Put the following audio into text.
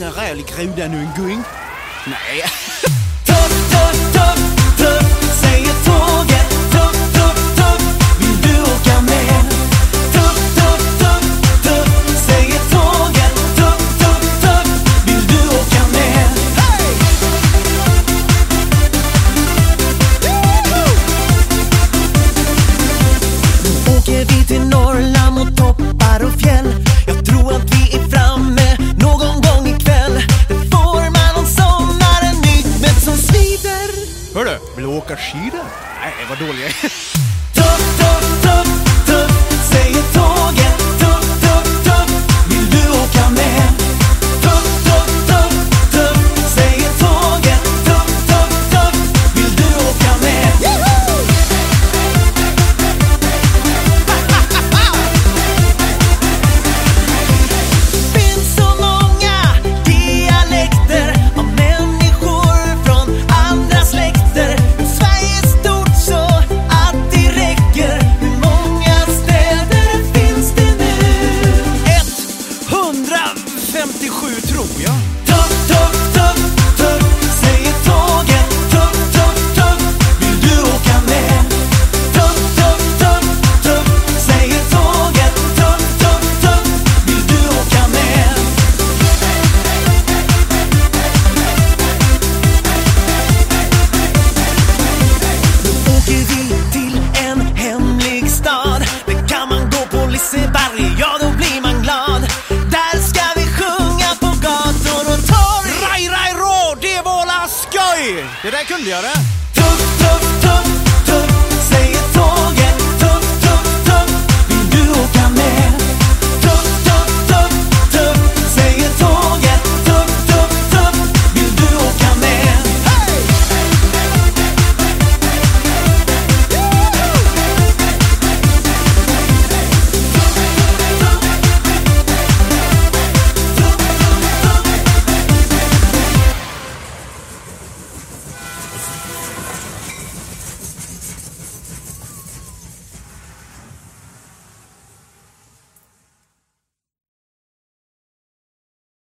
generell i Grevdan Yngøing. Nej. Tut, tut. du? Vill du åka skidor? Nej, vad dålig jag är. skoj! Det där kunde jag det!